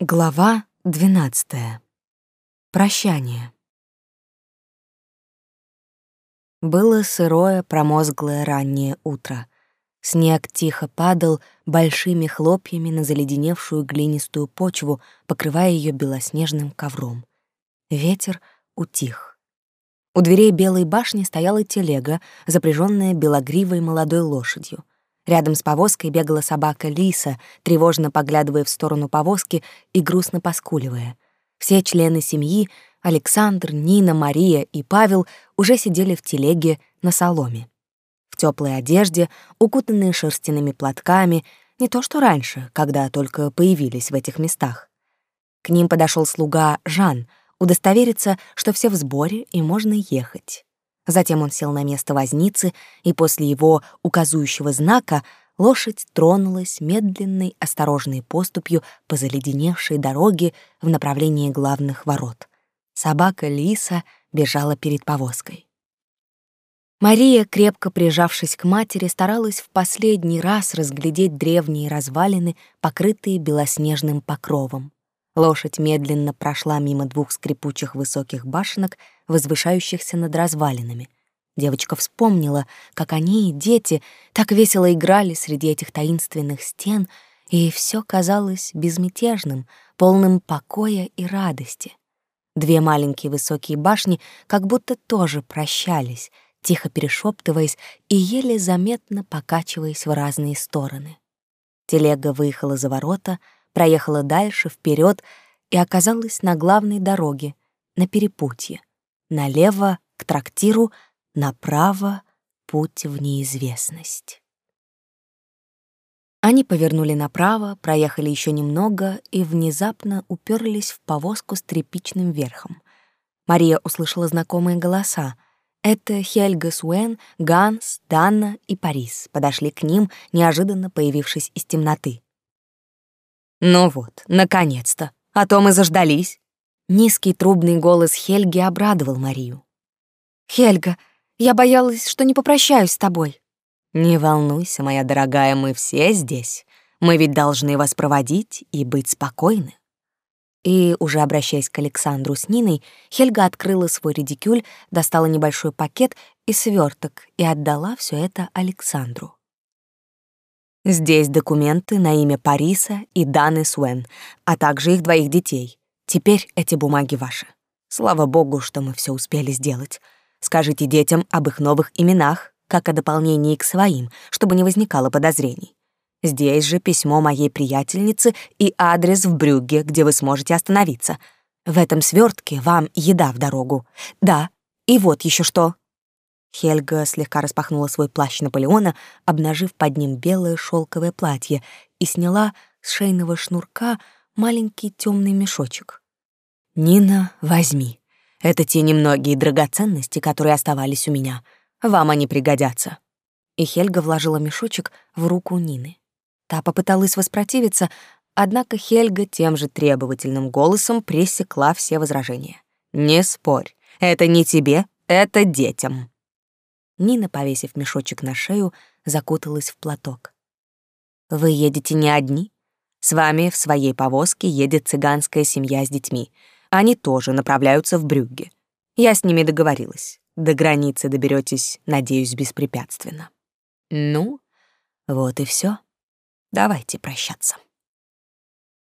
Глава двенадцатая. Прощание. Было сырое, промозглое раннее утро. Снег тихо падал большими хлопьями на заледеневшую глинистую почву, покрывая ее белоснежным ковром. Ветер утих. У дверей Белой башни стояла телега, запряженная белогривой молодой лошадью. Рядом с повозкой бегала собака Лиса, тревожно поглядывая в сторону повозки и грустно поскуливая. Все члены семьи — Александр, Нина, Мария и Павел — уже сидели в телеге на соломе. В теплой одежде, укутанные шерстяными платками, не то что раньше, когда только появились в этих местах. К ним подошел слуга Жан, удостовериться, что все в сборе и можно ехать. Затем он сел на место возницы, и после его указующего знака лошадь тронулась медленной, осторожной поступью по заледеневшей дороге в направлении главных ворот. Собака Лиса бежала перед повозкой. Мария, крепко прижавшись к матери, старалась в последний раз разглядеть древние развалины, покрытые белоснежным покровом. Лошадь медленно прошла мимо двух скрипучих высоких башенок, возвышающихся над развалинами. Девочка вспомнила, как они, дети, так весело играли среди этих таинственных стен, и все казалось безмятежным, полным покоя и радости. Две маленькие высокие башни как будто тоже прощались, тихо перешептываясь и еле заметно покачиваясь в разные стороны. Телега выехала за ворота — проехала дальше, вперед и оказалась на главной дороге, на перепутье. Налево — к трактиру, направо — путь в неизвестность. Они повернули направо, проехали еще немного и внезапно уперлись в повозку с тряпичным верхом. Мария услышала знакомые голоса. Это Хельга Суэн, Ганс, Данна и Парис подошли к ним, неожиданно появившись из темноты. Ну вот, наконец-то, а то мы заждались. Низкий трубный голос Хельги обрадовал Марию. Хельга, я боялась, что не попрощаюсь с тобой. Не волнуйся, моя дорогая, мы все здесь. Мы ведь должны вас проводить и быть спокойны. И, уже обращаясь к Александру с Ниной, Хельга открыла свой редикюль, достала небольшой пакет и сверток и отдала все это Александру. Здесь документы на имя Париса и Даны Суэн, а также их двоих детей. Теперь эти бумаги ваши. Слава богу, что мы все успели сделать. Скажите детям об их новых именах, как о дополнении к своим, чтобы не возникало подозрений. Здесь же письмо моей приятельницы и адрес в Брюгге, где вы сможете остановиться. В этом свертке вам еда в дорогу. Да, и вот еще что. Хельга слегка распахнула свой плащ Наполеона, обнажив под ним белое шелковое платье, и сняла с шейного шнурка маленький темный мешочек. «Нина, возьми. Это те немногие драгоценности, которые оставались у меня. Вам они пригодятся». И Хельга вложила мешочек в руку Нины. Та попыталась воспротивиться, однако Хельга тем же требовательным голосом пресекла все возражения. «Не спорь, это не тебе, это детям». Нина, повесив мешочек на шею, закуталась в платок. «Вы едете не одни? С вами в своей повозке едет цыганская семья с детьми. Они тоже направляются в Брюгге. Я с ними договорилась. До границы доберетесь, надеюсь, беспрепятственно. Ну, вот и все. Давайте прощаться».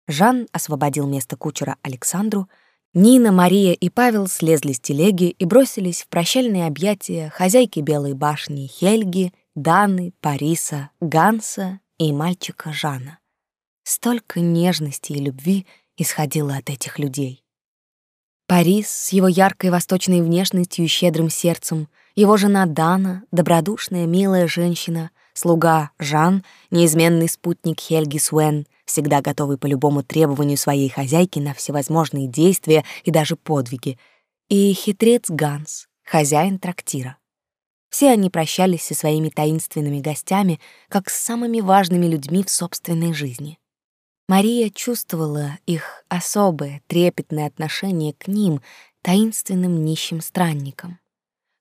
Жан освободил место кучера Александру, Нина, Мария и Павел слезли с телеги и бросились в прощальные объятия хозяйки Белой башни Хельги, Даны, Париса, Ганса и мальчика Жана. Столько нежности и любви исходило от этих людей. Парис с его яркой восточной внешностью и щедрым сердцем, его жена Дана, добродушная, милая женщина, слуга Жан, неизменный спутник Хельги Суэн — всегда готовый по любому требованию своей хозяйки на всевозможные действия и даже подвиги, и хитрец Ганс, хозяин трактира. Все они прощались со своими таинственными гостями, как с самыми важными людьми в собственной жизни. Мария чувствовала их особое, трепетное отношение к ним, таинственным нищим странникам.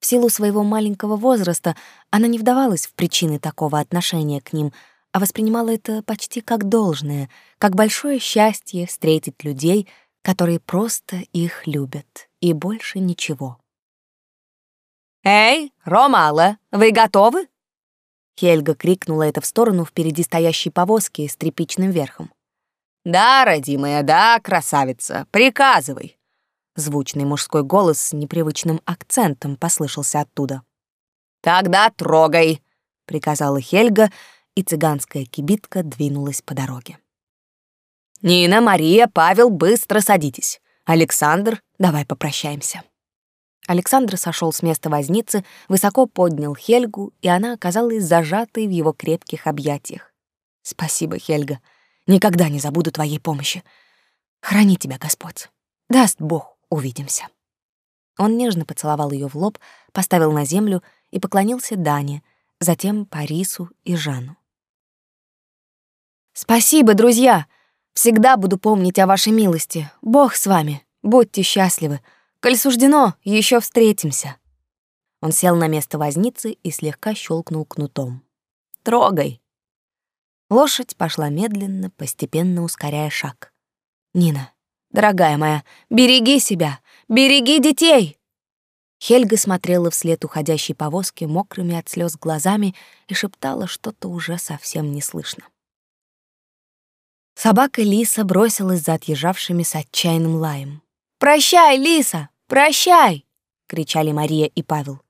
В силу своего маленького возраста она не вдавалась в причины такого отношения к ним — а воспринимала это почти как должное, как большое счастье встретить людей, которые просто их любят, и больше ничего. «Эй, Ромала, вы готовы?» Хельга крикнула это в сторону впереди стоящей повозки с тряпичным верхом. «Да, родимая, да, красавица, приказывай!» Звучный мужской голос с непривычным акцентом послышался оттуда. «Тогда трогай!» — приказала Хельга, и цыганская кибитка двинулась по дороге. «Нина, Мария, Павел, быстро садитесь. Александр, давай попрощаемся». Александр сошел с места возницы, высоко поднял Хельгу, и она оказалась зажатой в его крепких объятиях. «Спасибо, Хельга. Никогда не забуду твоей помощи. Храни тебя Господь. Даст Бог, увидимся». Он нежно поцеловал ее в лоб, поставил на землю и поклонился Дане, затем Парису и Жану. «Спасибо, друзья! Всегда буду помнить о вашей милости. Бог с вами. Будьте счастливы. Коль суждено, еще встретимся». Он сел на место возницы и слегка щелкнул кнутом. «Трогай!» Лошадь пошла медленно, постепенно ускоряя шаг. «Нина, дорогая моя, береги себя! Береги детей!» Хельга смотрела вслед уходящей повозки мокрыми от слез глазами и шептала что-то уже совсем не слышно. Собака Лиса бросилась за отъезжавшими с отчаянным лаем. «Прощай, Лиса! Прощай!» — кричали Мария и Павел.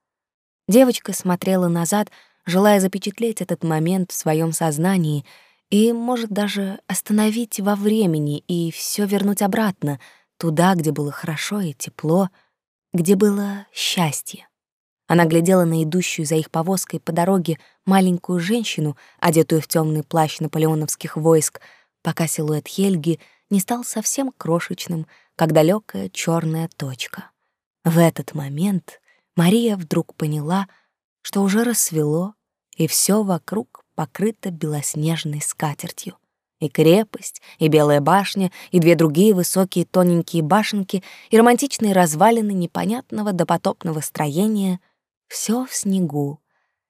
Девочка смотрела назад, желая запечатлеть этот момент в своем сознании и, может, даже остановить во времени и все вернуть обратно, туда, где было хорошо и тепло, где было счастье. Она глядела на идущую за их повозкой по дороге маленькую женщину, одетую в темный плащ наполеоновских войск, пока силуэт Хельги не стал совсем крошечным, как далекая черная точка. В этот момент Мария вдруг поняла, что уже рассвело, и все вокруг покрыто белоснежной скатертью. И крепость, и белая башня, и две другие высокие тоненькие башенки, и романтичные развалины непонятного допотопного строения — все в снегу.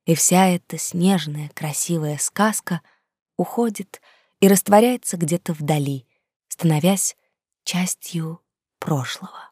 И вся эта снежная красивая сказка уходит и растворяется где-то вдали, становясь частью прошлого.